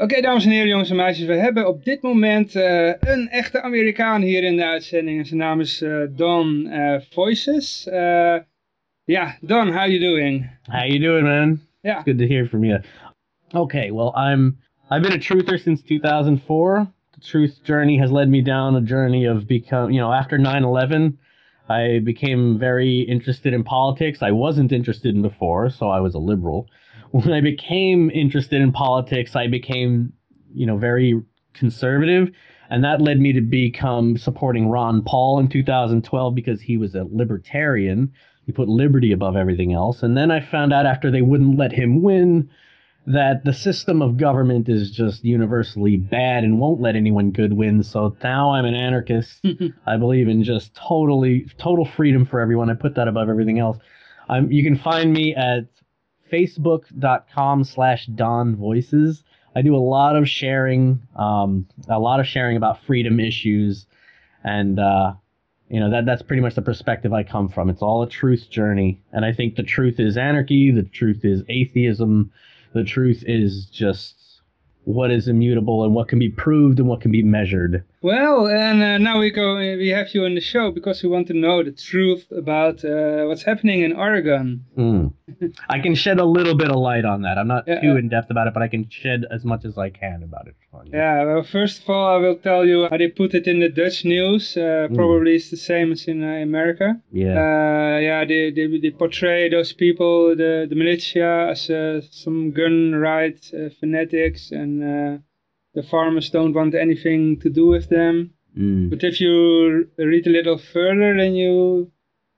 Oké, dames en heren, jongens en meisjes. We hebben op dit moment uh, een echte Amerikaan hier in de uitzending. En zijn naam is uh, Don uh, Voices. Ja, yeah, Don, how you doing? How you doing, man? Yeah. It's good to hear from you. Okay, well, I'm I've been a truther since 2004. The truth journey has led me down a journey of become, you know, after 9/11, I became very interested in politics. I wasn't interested in before, so I was a liberal when I became interested in politics, I became, you know, very conservative. And that led me to become supporting Ron Paul in 2012 because he was a libertarian. He put liberty above everything else. And then I found out after they wouldn't let him win that the system of government is just universally bad and won't let anyone good win. So now I'm an anarchist. I believe in just totally total freedom for everyone. I put that above everything else. I'm, you can find me at facebook.com slash don voices. I do a lot of sharing um, a lot of sharing about freedom issues and uh, you know that that's pretty much the perspective i come from. It's all a truth journey. And i think the truth is anarchy the truth is atheism the truth is just what is immutable and what can be proved and what can be measured. Well, and uh, now we go. We have you on the show because we want to know the truth about uh, what's happening in Oregon. Mm. I can shed a little bit of light on that. I'm not yeah, too in depth about it, but I can shed as much as I can about it. Yeah. Well, first of all, I will tell you how they put it in the Dutch news. Uh, mm. Probably it's the same as in uh, America. Yeah. Uh, yeah. They, they they portray those people, the the militia, as uh, some gun rights fanatics and and uh, the farmers don't want anything to do with them. Mm. But if you read a little further, then you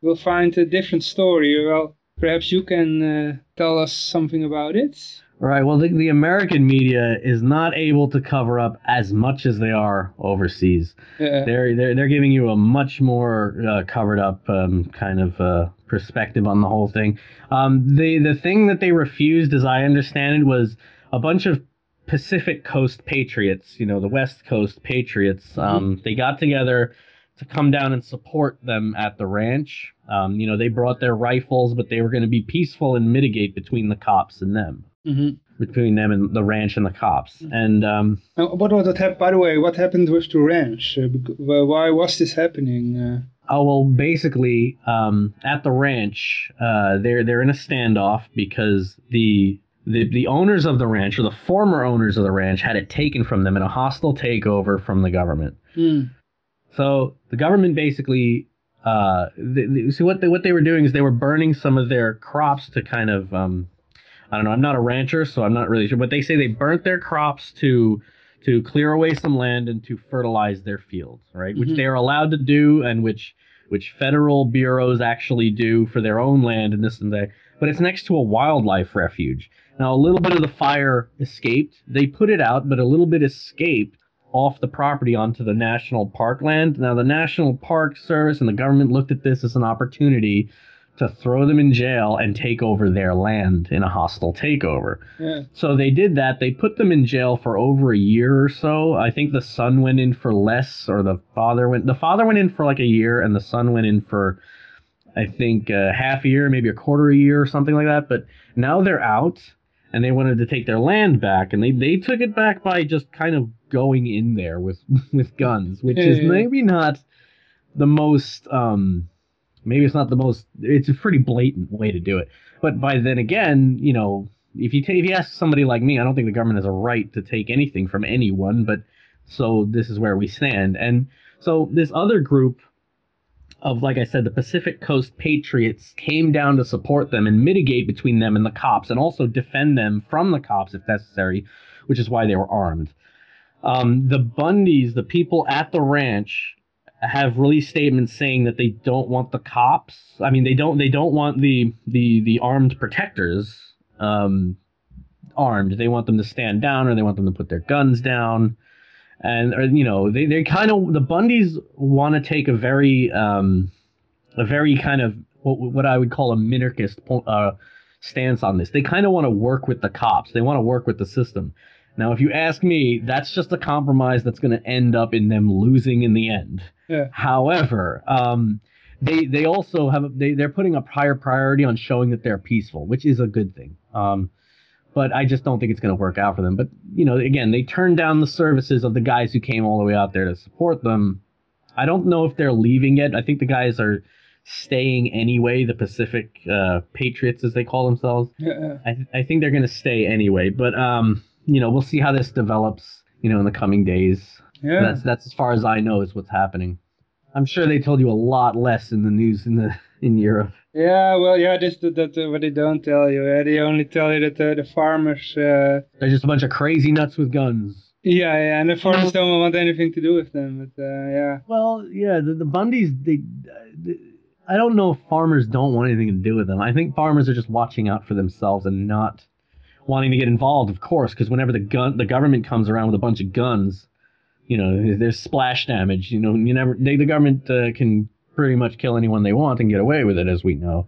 will find a different story. Well, perhaps you can uh, tell us something about it. Right. Well, the, the, American media is not able to cover up as much as they are overseas. Yeah. They're, they're they're giving you a much more uh, covered up um, kind of uh, perspective on the whole thing. Um, the the thing that they refused, as I understand it, was a bunch of Pacific Coast Patriots, you know, the West Coast Patriots, mm-hmm. um, they got together to come down and support them at the ranch. Um, you know, they brought their rifles, but they were going to be peaceful and mitigate between the cops and them. Mm-hmm. Between them and the ranch and the cops. Mm-hmm. And um, what was that? By the way, what happened with the ranch? Uh, why was this happening? Uh... Oh well, basically, um, at the ranch, uh, they're they're in a standoff because the the the owners of the ranch or the former owners of the ranch had it taken from them in a hostile takeover from the government. Mm. So the government basically, uh, the, the, so what they what they were doing is they were burning some of their crops to kind of, um, I don't know. I'm not a rancher, so I'm not really sure. But they say they burnt their crops to to clear away some land and to fertilize their fields, right? Mm-hmm. Which they are allowed to do, and which which federal bureaus actually do for their own land and this and that. But it's next to a wildlife refuge. Now, a little bit of the fire escaped. They put it out, but a little bit escaped off the property onto the national park land. Now, the National Park Service and the government looked at this as an opportunity to throw them in jail and take over their land in a hostile takeover. Yeah. So they did that. They put them in jail for over a year or so. I think the son went in for less, or the father went. The father went in for like a year, and the son went in for, I think, uh, half a year, maybe a quarter a year or something like that. But now they're out and they wanted to take their land back, and they, they took it back by just kind of going in there with with guns, which is maybe not the most um maybe it's not the most it's a pretty blatant way to do it. But by then again, you know, if you if you ask somebody like me, I don't think the government has a right to take anything from anyone, but so this is where we stand. And so this other group of, like I said, the Pacific Coast Patriots came down to support them and mitigate between them and the cops, and also defend them from the cops if necessary, which is why they were armed. Um, the Bundys, the people at the ranch, have released statements saying that they don't want the cops. I mean, they don't they don't want the the the armed protectors um, armed. They want them to stand down, or they want them to put their guns down and or, you know they they kind of the Bundys want to take a very um a very kind of what, what I would call a minarchist uh, stance on this. They kind of want to work with the cops. They want to work with the system. Now, if you ask me, that's just a compromise that's going to end up in them losing in the end. Yeah. However, um, they they also have they they're putting a higher priority on showing that they're peaceful, which is a good thing. Um, but I just don't think it's going to work out for them. But you know, again, they turned down the services of the guys who came all the way out there to support them. I don't know if they're leaving yet. I think the guys are staying anyway. The Pacific uh, Patriots, as they call themselves. Yeah. I, th- I think they're going to stay anyway. But um, you know, we'll see how this develops. You know, in the coming days. Yeah. That's that's as far as I know is what's happening. I'm sure they told you a lot less in the news in the in Europe. Yeah, well, yeah, this that, that uh, what they don't tell you. Yeah, they only tell you that uh, the farmers. Uh, They're just a bunch of crazy nuts with guns. yeah, yeah, and the farmers don't want anything to do with them. But uh, yeah, Well, yeah, the, the Bundys, they, they, I don't know if farmers don't want anything to do with them. I think farmers are just watching out for themselves and not wanting to get involved, of course, because whenever the gun, the government comes around with a bunch of guns, you know, there's splash damage. You know, you never, they, the government uh, can pretty much kill anyone they want and get away with it, as we know.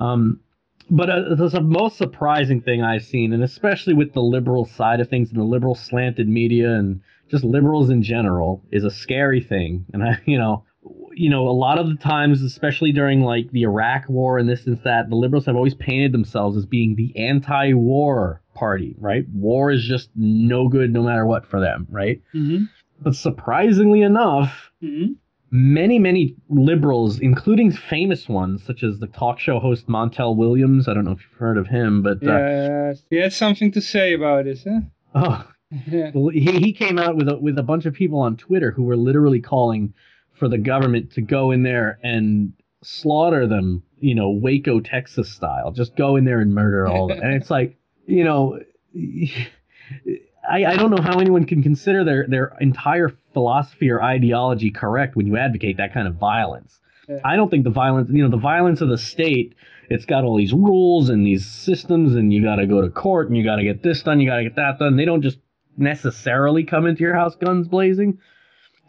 Um, but uh, the most surprising thing I've seen, and especially with the liberal side of things and the liberal slanted media and just liberals in general, is a scary thing. And I, you know, you know, a lot of the times, especially during like the Iraq War and this and that, the liberals have always painted themselves as being the anti-war party, right? War is just no good, no matter what, for them, right? mm-hmm. But surprisingly enough, Mm-hmm. Many, many liberals, including famous ones such as the talk show host Montel Williams. I don't know if you've heard of him, but uh, Yeah, he had something to say about this, huh? oh, Yeah. well, he, he came out with a, with a bunch of people on Twitter who were literally calling for the government to go in there and slaughter them, you know, Waco, Texas style. Just go in there and murder all of them. and it's like, you know, I, I don't know how anyone can consider their, their entire philosophy or ideology correct when you advocate that kind of violence. Yeah. I don't think the violence, you know, the violence of the state, it's got all these rules and these systems, and you got to go to court and you got to get this done, you got to get that done. They don't just necessarily come into your house guns blazing.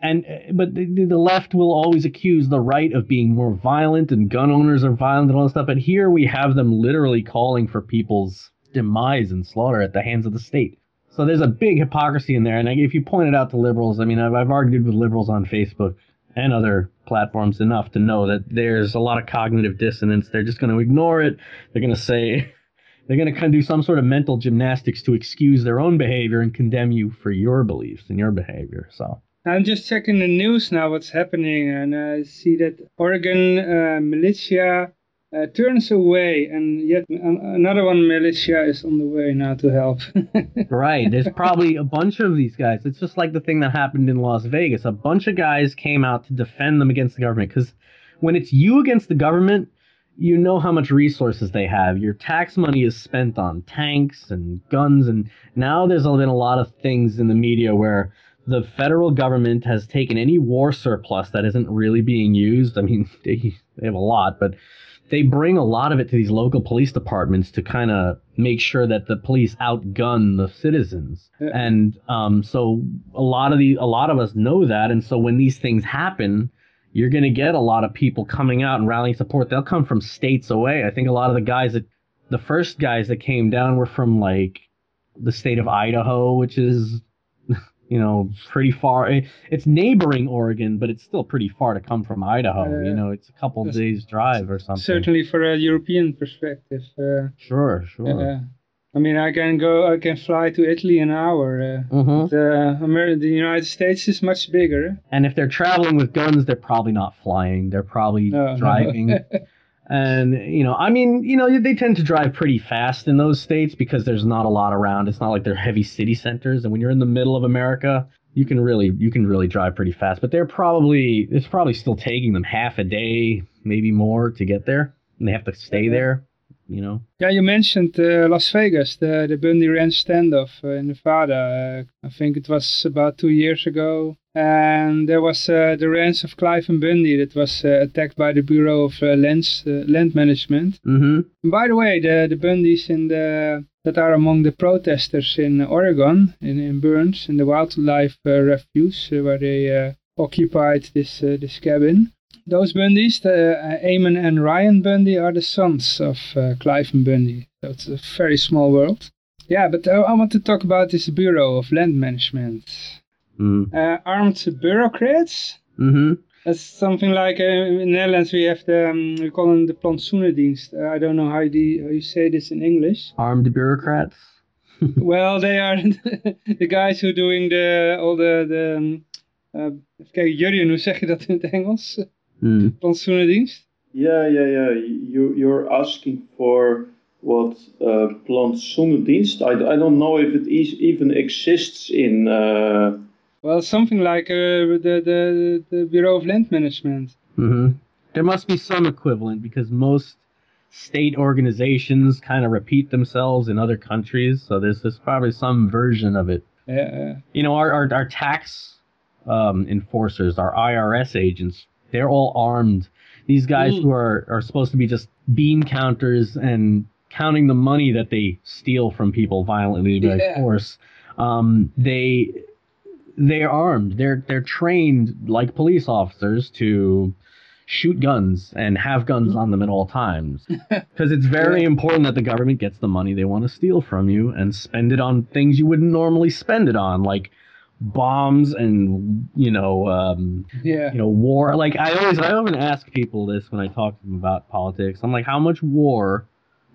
And but the, the left will always accuse the right of being more violent and gun owners are violent and all that stuff. But here we have them literally calling for people's demise and slaughter at the hands of the state. So there's a big hypocrisy in there. And if you point it out to liberals, I mean, I've, I've argued with liberals on Facebook and other platforms enough to know that there's a lot of cognitive dissonance. They're just going to ignore it. They're going to say, they're going to kind of do some sort of mental gymnastics to excuse their own behavior and condemn you for your beliefs and your behavior. So, I'm just checking the news now, what's happening, and I see that Oregon uh, militia uh, turns away, and yet another one militia is on the way now to help. right, there's probably a bunch of these guys. It's just like the thing that happened in Las Vegas. A bunch of guys came out to defend them against the government because when it's you against the government, you know how much resources they have. Your tax money is spent on tanks and guns, and now there's been a lot of things in the media where the federal government has taken any war surplus that isn't really being used. I mean, they, they have a lot, but they bring a lot of it to these local police departments to kind of make sure that the police outgun the citizens. And um, so a lot of the a lot of us know that, and so when these things happen, you're going to get a lot of people coming out and rallying support. They'll come from states away. I think a lot of the guys that the first guys that came down were from like the state of Idaho, which is you know pretty far. It's neighboring Oregon, but it's still pretty far to come from Idaho. Uh, you know, it's a couple days drive or something. Certainly for a European perspective. Uh, Sure, sure. uh, I mean, I can go, I can fly to Italy in an hour. Uh, hmm the, Amer- the United States is much bigger. And if they're traveling with guns, they're probably not flying. They're probably No, driving. And you know, I mean, you know, they tend to drive pretty fast in those states because there's not a lot around. It's not like they're heavy city centers. And when you're in the middle of America, you can really you can really drive pretty fast. But they're probably it's probably still taking them half a day, maybe more, to get there. And they have to stay there. You know. Yeah, you mentioned uh, Las Vegas, the, the Bundy Ranch standoff uh, in Nevada. Uh, I think it was about two years ago. And there was uh, the ranch of Cliven Bundy that was uh, attacked by the Bureau of uh, Lands, uh, Land Management. Mm-hmm. And by the way, the, the Bundys in the, that are among the protesters in Oregon, in, in Burns, in the wildlife uh, refuge where they uh, occupied this, uh, this cabin. Those Bundys, the, uh, Ammon and Ryan Bundy, are the sons of uh, Cliven Bundy. So it's a very small world. Yeah, but uh, I want to talk about this Bureau of Land Management. Mm-hmm. Uh, armed bureaucrats? Mm-hmm. That's something like uh, in Netherlands we have the, um, we call them the plantsoenendienst. Uh, I don't know how you, how you say this in English. Armed bureaucrats. well, they are the guys who are doing the all the the um, uh, even kijken, Jurjen, hoe zeg je dat in het Engels? Hmm. Plantsoenendienst? Yeah, yeah, yeah. You you're asking for what uh, plantsoenendienst? I, I don't know if it is, even exists in. Uh, Well, something like uh, the, the the Bureau of Land Management. hmm There must be some equivalent because most state organizations kind of repeat themselves in other countries, so there's, there's probably some version of it. Yeah, You know, our our, our tax um, enforcers, our IRS agents, they're all armed. These guys Mm. who are are supposed to be just bean counters and counting the money that they steal from people violently by Yeah. force. Um, they they're armed. They're they're trained like police officers to shoot guns and have guns on them at all times because it's very important that the government gets the money they want to steal from you and spend it on things you wouldn't normally spend it on like bombs and you know um, yeah. you know war. Like i always i often ask people this when i talk to them about politics. I'm like how much war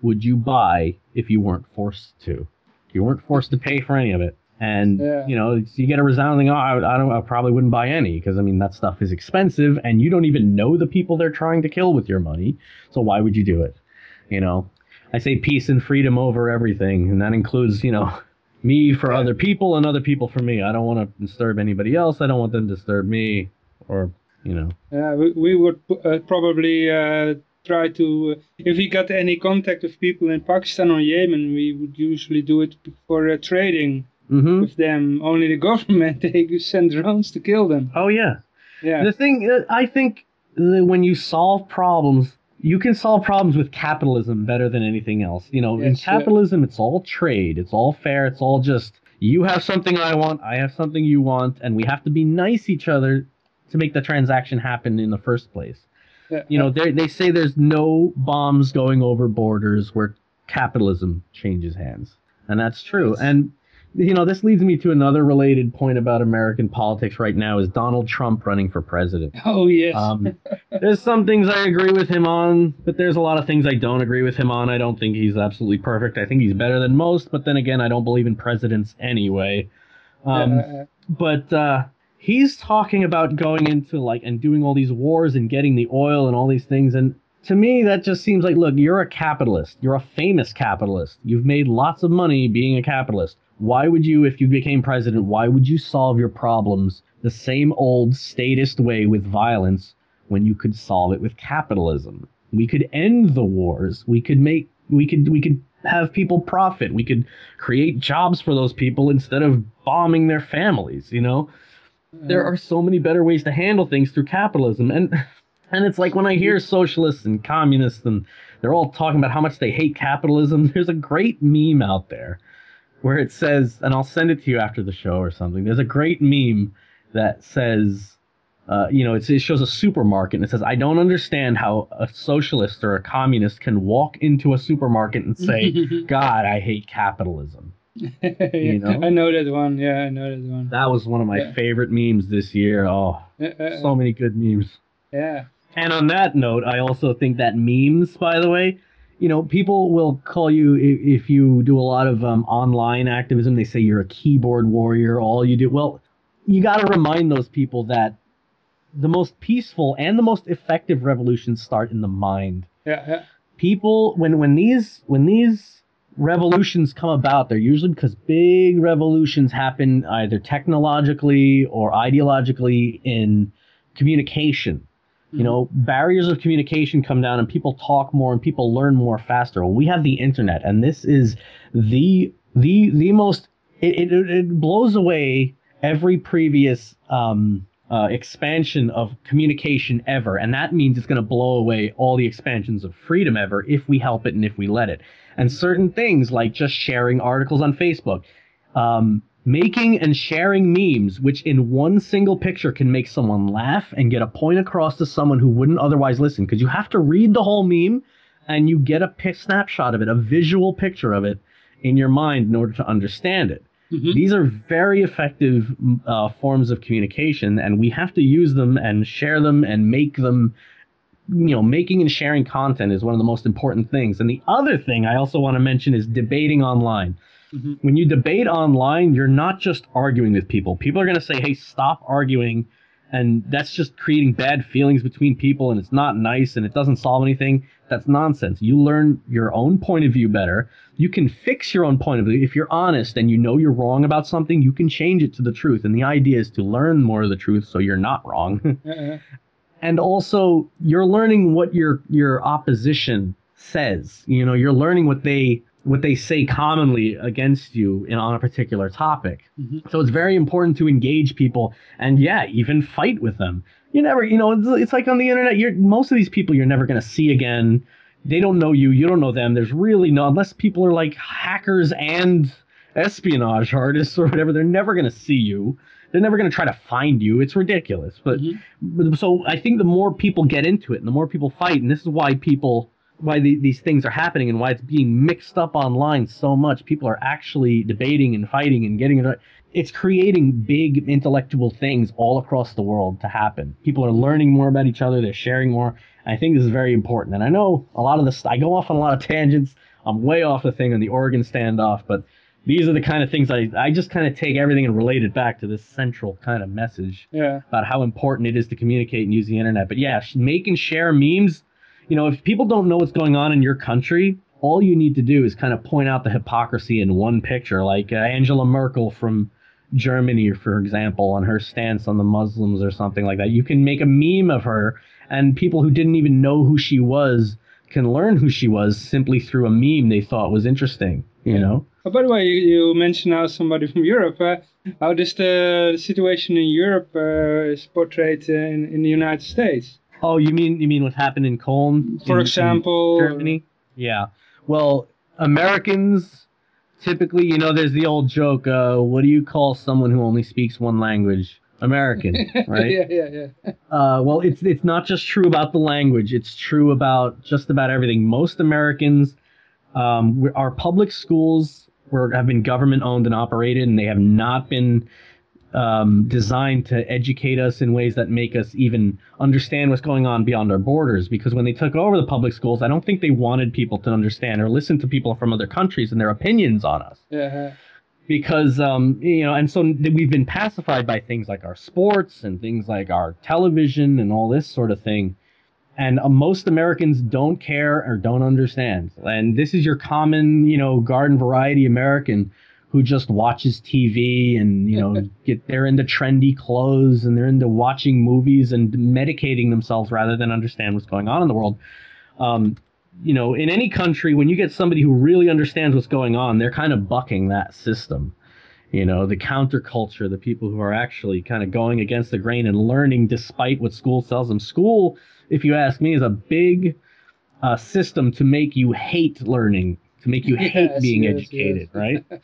would you buy if you weren't forced to? If you weren't forced to pay for any of it. And Yeah. you know you get a resounding oh, I, I don't i probably wouldn't buy any because i mean that stuff is expensive and you don't even know the people they're trying to kill with your money. So why would you do it? You know? I say peace and freedom over everything and that includes you know me for other people and other people for me. I don't want to disturb anybody else. I don't want them to disturb me or you know. Yeah, we, we would uh, probably uh, try to, uh, if we got any contact with people in Pakistan or Yemen, we would usually do it for uh, trading hmm with them. Only the government, they send drones to kill them. oh yeah. Yeah, The thing, uh, I think, that when you solve problems, you can solve problems with capitalism better than anything else. You know, in Yes, yeah. capitalism, it's all trade, it's all fair, it's all just you have something I want, I have something you want, and we have to be nice each other to make the transaction happen in the first place. yeah, You know, they they say there's no bombs going over borders where capitalism changes hands, and that's true. Yes. And you know, this leads me to another related point about American politics right now: is Donald Trump running for president. Oh yes. Um, there's some things I agree with him on, but there's a lot of things I don't agree with him on. I don't think he's absolutely perfect. I think he's better than most, but then again, I don't believe in presidents anyway. Um, Uh, but uh, he's talking about going into like and doing all these wars and getting the oil and all these things, and to me, that just seems like, look, you're a capitalist. You're a famous capitalist. You've made lots of money being a capitalist. Why would you, if you became president, why would you solve your problems the same old statist way with violence when you could solve it with capitalism? We could end the wars. We could make, we could, we could have people profit. We could create jobs for those people instead of bombing their families, you know? there are so many better ways to handle things through capitalism and and it's like when i hear socialists and communists and they're all talking about how much they hate capitalism there's a great meme out there where it says and i'll send it to you after the show or something there's a great meme that says uh, you know, it's, it shows a supermarket and it says, I don't understand how a socialist or a communist can walk into a supermarket and say, God, I hate capitalism. you know? I know that one. Yeah, I know that one. That was one of my Yeah. favorite memes this year. Oh, Uh, uh, so many good memes. yeah. And on that note, I also think that memes, by the way, you know, people will call you i- if you do a lot of um, online activism. They say you're a keyboard warrior. All you do, well, you got to remind those people that the most peaceful and the most effective revolutions start in the mind. Yeah, yeah. People, when when these when these revolutions come about, they're usually because big revolutions happen either technologically or ideologically in communication you know barriers of communication come down and people talk more and people learn more faster. We have the internet and this is the the the most it, it, it blows away every previous um uh, expansion of communication ever. And that means it's going to blow away all the expansions of freedom ever if we help it and if we let it. And certain things like just sharing articles on facebook um, making and sharing memes, which in one single picture can make someone laugh and get a point across to someone who wouldn't otherwise listen. Because you have to read the whole meme and you get a pic- snapshot of it, a visual picture of it in your mind in order to understand it. Mhm. These are very effective uh, forms of communication, and we have to use them and share them and make them. You know, making and sharing content is one of the most important things. And the other thing I also want to mention is debating online Mhm. When you debate online, you're not just arguing with people. People are going to say, "Hey, stop arguing." And that's just creating bad feelings between people and it's not nice and it doesn't solve anything. That's nonsense. You learn your own point of view better. You can fix your own point of view. If you're honest and you know you're wrong about something, you can change it to the truth. And the idea is to learn more of the truth so you're not wrong. Yeah, and also you're learning what your your opposition says you know you're learning what they what they say commonly against you in, on a particular topic. Mhm. so it's very important to engage people and yeah even fight with them. You never you know it's, it's like on the internet you're most of these people you're never going to see again. They don't know you you don't know them. There's really no unless people are like hackers and espionage artists or whatever they're never going to see you. They're never going to try to find you. It's ridiculous. But Mhm. but- so I think the more people get into it, and the more people fight, and this is why people, why the, these things are happening, and why it's being mixed up online so much. People are actually debating and fighting and getting it. It's creating big intellectual things all across the world to happen. People are learning more about each other. They're sharing more. I think this is very important. And I know a lot of this. I go off on a lot of tangents. I'm way off the thing on the Oregon standoff, but these are the kind of things I I just kind of take everything and relate it back to this central kind of message yeah. about how important it is to communicate and use the internet. But yeah, make and share memes. You know, if people don't know what's going on in your country, all you need to do is kind of point out the hypocrisy in one picture, like uh, Angela Merkel from Germany, for example, on her stance on the Muslims or something like that. You can make a meme of her, and people who didn't even know who she was can learn who she was simply through a meme they thought was interesting. You know. Oh, by the way, you, you mentioned now somebody from Europe. Uh, how does the situation in Europe uh, is portrayed in, in the United States? Oh, you mean you mean what happened in Cologne? For in- in example, Germany. Yeah. Well, Americans typically, you know, there's the old joke. Uh, what do you call someone who only speaks one language? American, right? yeah, yeah, yeah. Uh, well, it's it's not just true about the language. It's true about just about everything. Most Americans, um, our public schools were have been government owned and operated, and they have not been um, designed to educate us in ways that make us even understand what's going on beyond our borders. Because when they took over the public schools, I don't think they wanted people to understand or listen to people from other countries and their opinions on us yeah. because um you know and so we've been pacified by things like our sports and things like our television and all this sort of thing and uh, most americans don't care or don't understand and this is your common you know garden variety american who just watches tv and you know get they're into trendy clothes and they're into watching movies and medicating themselves rather than understand what's going on in the world um, you know, in any country, when you get somebody who really understands what's going on, they're kind of bucking that system. You know, the counterculture, the people who are actually kind of going against the grain and learning despite what school tells them. School, if you ask me, is a big uh, system to make you hate learning, to make you hate Yes, being yes, educated, yes. right?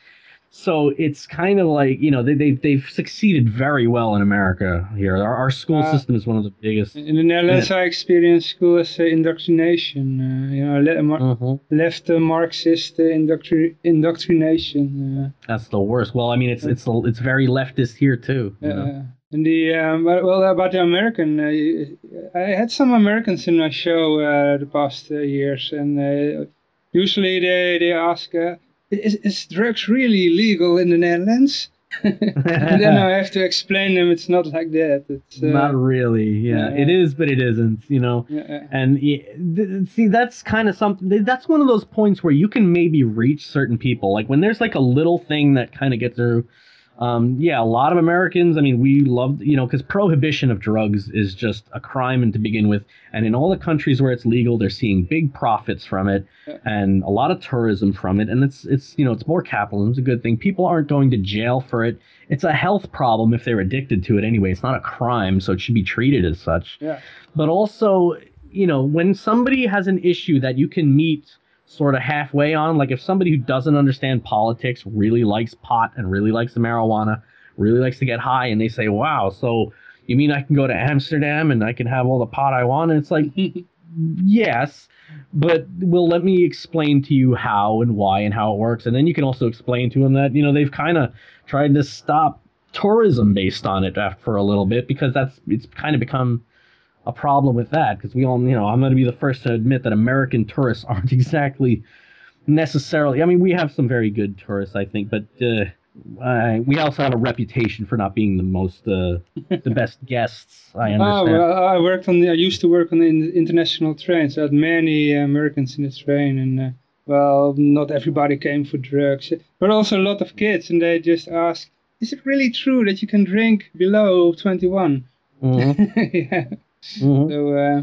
So it's kind of like you know they they they've succeeded very well in America here. Our, our school Uh, system is one of the biggest. In the Netherlands, I experienced school as uh, indoctrination. Uh, you know, le- mar- Mhm. left uh, Marxist uh, indoctri- indoctrination. That's the worst. Well, I mean, it's it's it's very leftist here too. Uh, you know? uh, and the um, well, well, about the American, uh, I had some Americans in my show uh, the past uh, years, and uh, usually they they ask, uh, "Is is drugs really legal in the Netherlands?" and then I have to explain them it's not like that. It's uh, Not really. Yeah, yeah. it is, but it isn't. You know. yeah. And th- see, that's kind of something. That's one of those points where you can maybe reach certain people. Like when there's like a little thing that kind of gets through. Um, yeah, a lot of Americans. I mean, we love you know because prohibition of drugs is just a crime and to begin with. And in all the countries where it's legal, they're seeing big profits from it and a lot of tourism from it. And it's it's you know it's more capitalism. It's a good thing. People aren't going to jail for it. It's a health problem if they're addicted to it anyway. It's not a crime, so it should be treated as such yeah. but also you know when somebody has an issue that you can meet sort of halfway on. Like if somebody who doesn't understand politics really likes pot and really likes the marijuana really likes to get high and they say wow so you mean i can go to amsterdam and i can have all the pot i want? And it's like yes but well let me explain to you how and why and how it works. And then you can also explain to them that you know they've kind of tried to stop tourism based on it for a little bit because that's it's kind of become a problem with that because we all you know i'm going to be the first to admit that american tourists aren't exactly necessarily. I mean, we have some very good tourists, I think, but uh, uh, we also have a reputation for not being the most uh, the best guests. I Oh, understand. well, I worked on the, I used to work on the international trains. I had many Americans in the train and, uh, well, not everybody came for drugs. But also a lot of kids and they just ask, is it really true that you can drink below 21? Mhm, yeah. Mhm. So, uh,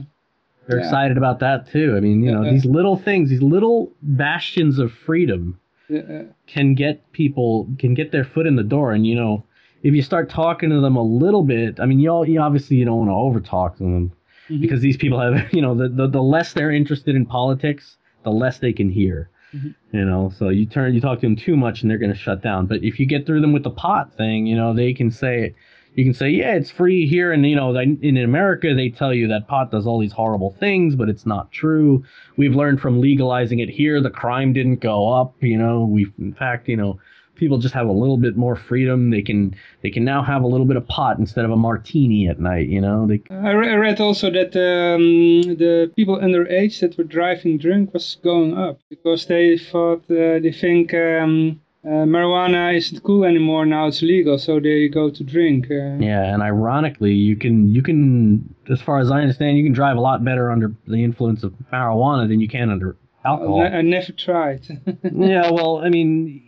They're yeah. excited about that too. I mean, you know, Yeah. these little things, these little bastions of freedom uh, can get people can get their foot in the door and you know if you start talking to them a little bit i mean you, all, you obviously you don't want to over talk to them Mhm. because these people have you know the, the the less they're interested in politics the less they can hear Mhm. you know so you turn you talk to them too much and they're going to shut down but if you get through them with the pot thing you know they can say you can say yeah it's free here and you know in america they tell you that pot does all these horrible things but it's not true. We've learned from legalizing it here the crime didn't go up you know. We've in fact you know people just have a little bit more freedom. They can they can now have a little bit of pot instead of a martini at night you know. They I, re- I read also that um, the people underage that were driving drunk was going up because they thought uh, they think um, uh, marijuana isn't cool anymore now it's legal so they go to drink. Uh, Yeah, and ironically, you can you can, as far as I understand, you can drive a lot better under the influence of marijuana than you can under alcohol. I, I never tried. yeah, well, I mean,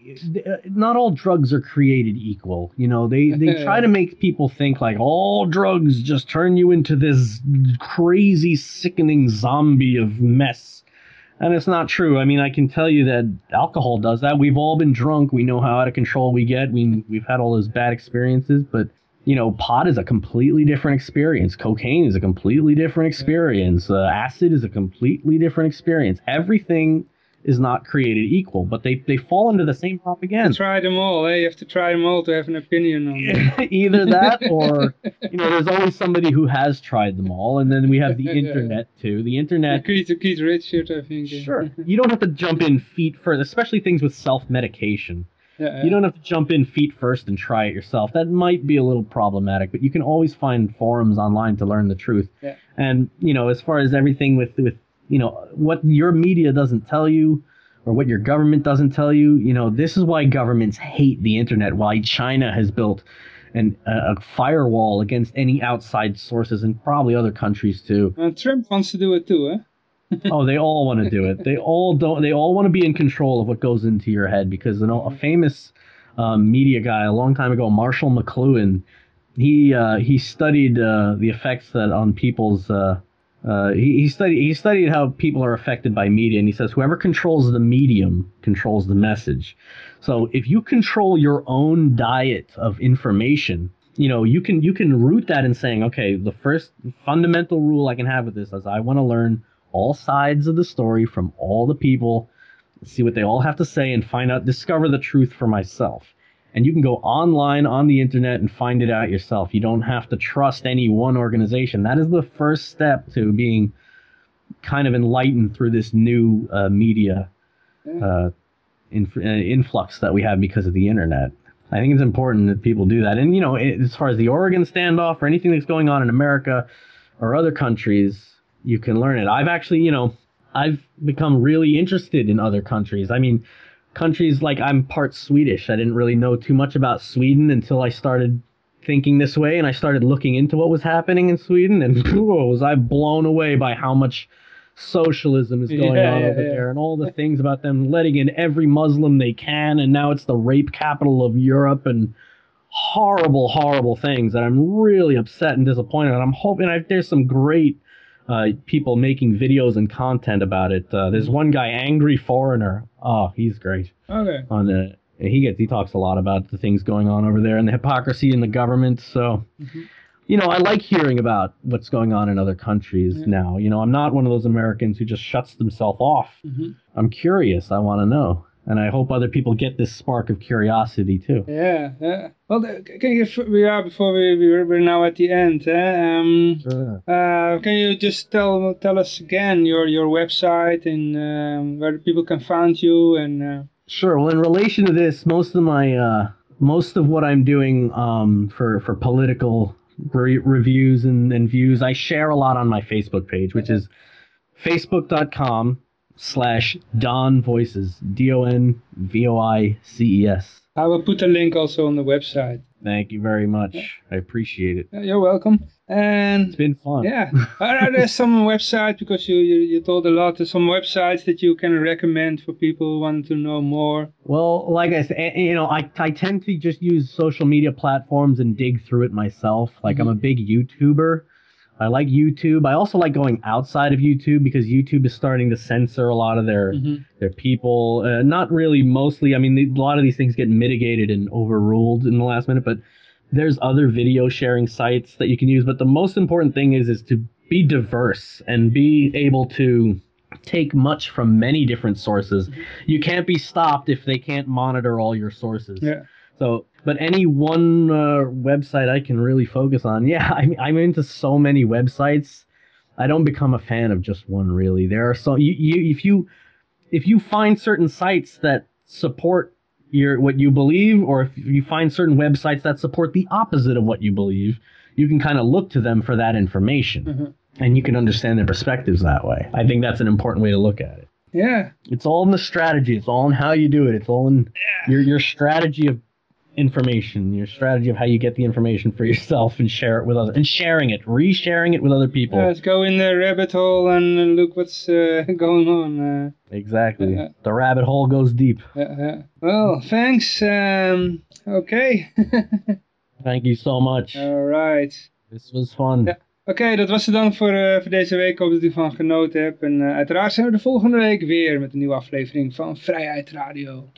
not all drugs are created equal. You know, they they try to make people think like all drugs just turn you into this crazy, sickening zombie of mess. And it's not true. I mean, I can tell you that alcohol does that. We've all been drunk. We know how out of control we get. We we've had all those bad experiences, but you know, pot is a completely different experience. Cocaine is a completely different experience. Uh, acid is a completely different experience. Everything is not created equal, but they, they fall into the same propaganda. try them all. Eh? You have to try them all to have an opinion on them. Either that or, you know, there's always somebody who has tried them all. And then we have the Yeah. internet, too. The internet, Keith, Keith Richard, I think. sure. You don't have to jump in feet first, especially things with self medication. Yeah, You don't have to jump in feet first and try it yourself. That might be a little problematic, but you can always find forums online to learn the truth. Yeah. And you know, as far as everything with with you know what your media doesn't tell you or what your government doesn't tell you, you know, this is why governments hate the internet. Why China has built an, a, a firewall against any outside sources, and probably other countries too. Uh, Trump wants to do it too, eh? oh, they all want to do it. They all don't. They all want to be in control of what goes into your head because you know a famous um, media guy a long time ago, Marshall McLuhan, he uh, he studied uh, the effects that on people's. Uh, uh, he, he studied he studied how people are affected by media, and he says whoever controls the medium controls the message. So if you control your own diet of information, you know you can you can root that in saying, okay, the first fundamental rule I can have with this is I want to learn all sides of the story from all the people, see what they all have to say, and find out, discover the truth for myself. And you can go online on the internet and find it out yourself. You don't have to trust any one organization. That is the first step to being kind of enlightened through this new uh, media uh, inf- uh, influx that we have because of the internet. I think it's important that people do that. And, you know, it, as far as the Oregon standoff or anything that's going on in America or other countries, you can learn it. I've actually, you know, I've become really interested in other countries. I mean, countries like I'm part Swedish. I didn't really know too much about Sweden until I started thinking this way and I started looking into what was happening in Sweden and whoa, was I blown away by how much socialism is going Yeah, on yeah, over yeah. there and all the things about them letting in every Muslim they can and now it's the rape capital of Europe and horrible, horrible things that I'm really upset and disappointed. And I'm hoping I, there's some great uh, people making videos and content about it. Uh, there's one guy, Angry Foreigner. Oh, he's great. Okay. On the he gets he talks a lot about the things going on over there and the hypocrisy in the government. So. Mhm. You know, I like hearing about what's going on in other countries Yeah. now. You know, I'm not one of those Americans who just shuts themselves off. hmm I'm curious. I want to know. And I hope other people get this spark of curiosity too. Yeah, yeah. Well, can you, we are before we we're, we're now at the end. Eh? Um, Sure. uh, can you just tell tell us again your your website and um, where people can find you and uh, Sure. Well, in relation to this, most of my uh, most of what I'm doing um, for for political re- reviews and, and views, I share a lot on my Facebook page, which is facebook.com slash Don Voices. D O N V O I C E S. I will put a link also on the website. Thank you very much. I appreciate it. You're welcome. And It's been fun. yeah, are there some websites because you, you you told a lot of some websites that you can recommend for people who want to know more. Well, like I said, you know, I, I tend to just use social media platforms and dig through it myself. Like, I'm a mm-hmm. big YouTuber. I like YouTube. I also like going outside of YouTube because YouTube is starting to censor a lot of their Mhm. their people. Uh, not really, mostly. I mean, the, a lot of these things get mitigated and overruled in the last minute, but there's other video sharing sites that you can use. But the most important thing is is to be diverse and be able to take much from many different sources. You can't be stopped if they can't monitor all your sources. Yeah. So, but any one uh, website I can really focus on. Yeah, I'm I'm into so many websites. I don't become a fan of just one really. There are so you, you if you if you find certain sites that support your what you believe, or if you find certain websites that support the opposite of what you believe, you can kind of look to them for that information, Mhm. and you can understand their perspectives that way. I think that's an important way to look at it. Yeah. It's all in the strategy. It's all in how you do it. It's all in your your strategy of information, your strategy of how you get the information for yourself and share it with others, and sharing it, resharing it with other people. Let's go in the rabbit hole and uh, look what's uh, going on. Uh, exactly. Yeah. The rabbit hole goes deep. yeah, yeah. Well, thanks. Um, okay. Thank you so much. Alright. This was fun. Ja. Oké, dat was het dan voor, eh, voor deze week. Ik hoop dat u ervan genoten hebt. En eh, uiteraard zijn we de volgende week weer met een nieuwe aflevering van Vrijheid Radio.